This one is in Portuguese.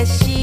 Nordeste.